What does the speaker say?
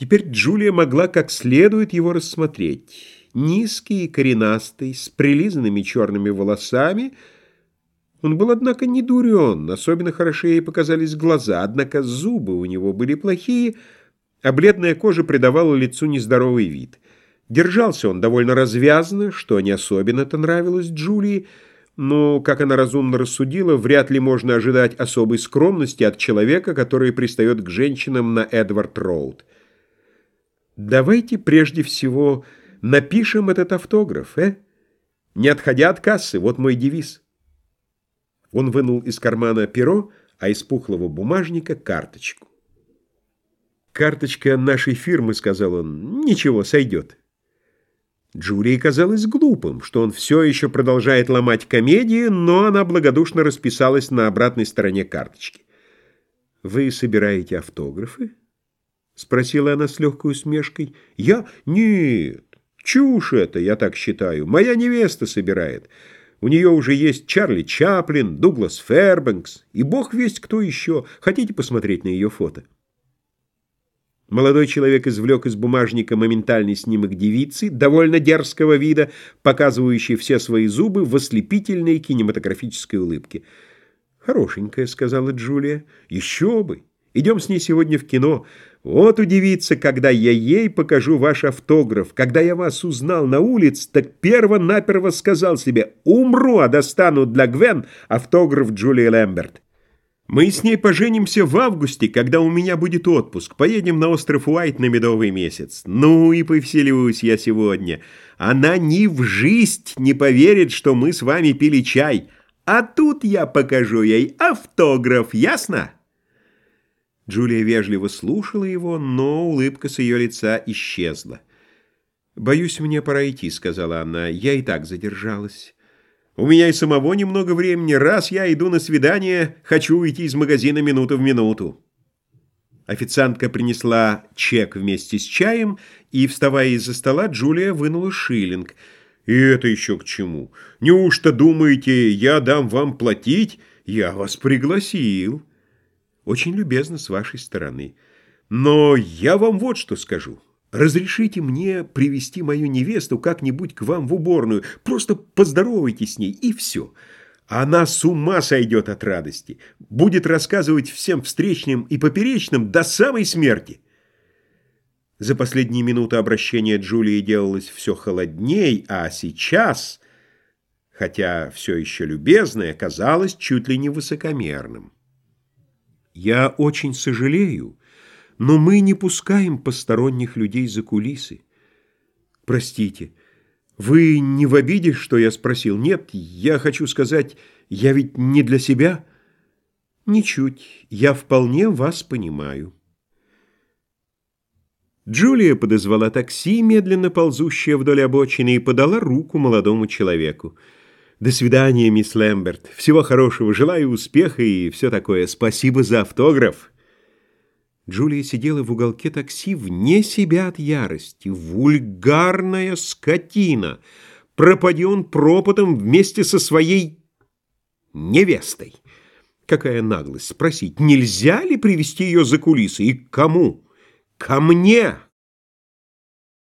Теперь Джулия могла как следует его рассмотреть. Низкий и коренастый, с прилизанными черными волосами. Он был, однако, не дурен, особенно хороши ей показались глаза, однако зубы у него были плохие, а бледная кожа придавала лицу нездоровый вид. Держался он довольно развязно, что не особенно-то нравилось Джулии, но, как она разумно рассудила, вряд ли можно ожидать особой скромности от человека, который пристает к женщинам на Эдвард-Роуд. Давайте прежде всего напишем этот автограф, э? Не отходя от кассы, вот мой девиз. Он вынул из кармана перо, а из пухлого бумажника карточку. «Карточка нашей фирмы», — сказал он, — «ничего, сойдет». Джулии казалось глупым, что он все еще продолжает ломать комедии, но она благодушно расписалась на обратной стороне карточки. «Вы собираете автографы?» — спросила она с легкой усмешкой. «Я? Нет, чушь это, я так считаю. Моя невеста собирает. У нее уже есть Чарли Чаплин, Дуглас Фербенкс и бог весть кто еще. Хотите посмотреть на ее фото?» Молодой человек извлек из бумажника моментальный снимок девицы, довольно дерзкого вида, показывающей все свои зубы в ослепительной кинематографической улыбке. «Хорошенькая», — сказала Джулия. «Еще бы! Идем с ней сегодня в кино. Вот удивится, когда я ей покажу ваш автограф. Когда я вас узнал на улице, так перво-наперво сказал себе «Умру, а достану для Гвен автограф Джулии Лэмберт». Мы с ней поженимся в августе, когда у меня будет отпуск. Поедем на остров Уайт на медовый месяц. Ну и повеселюсь я сегодня. Она ни в жизнь не поверит, что мы с вами пили чай. А тут я покажу ей автограф, ясно?» Джулия вежливо слушала его, но улыбка с ее лица исчезла. «Боюсь, мне пора идти», — сказала она. «Я и так задержалась». У меня и самого немного времени. Раз я иду на свидание, хочу уйти из магазина минуту в минуту. Официантка принесла чек вместе с чаем, и, вставая из-за стола, Джулия вынула шиллинг. «И это еще к чему? Неужто думаете, я дам вам платить? Я вас пригласил». «Очень любезно с вашей стороны. Но я вам вот что скажу». Разрешите мне привести мою невесту как-нибудь к вам в уборную. Просто поздоровайтесь с ней, и все. Она с ума сойдет от радости. Будет рассказывать всем встречным и поперечным до самой смерти. За последние минуты обращения Джулии делалось все холодней, а сейчас, хотя все еще любезное, казалось чуть ли не высокомерным. «Я очень сожалею», но мы не пускаем посторонних людей за кулисы. Простите, вы не в обиде, что я спросил? Нет, я хочу сказать, я ведь не для себя. Ничуть, я вполне вас понимаю. Джулия подозвала такси, медленно ползущее вдоль обочины, и подала руку молодому человеку. «До свидания, мисс Лэмберт. Всего хорошего. Желаю успеха и все такое. Спасибо за автограф». Джулия сидела в уголке такси вне себя от ярости. Вульгарная скотина! Пропади он пропотом вместе со своей невестой. Какая наглость спросить, нельзя ли привести ее за кулисы и к кому? Ко мне!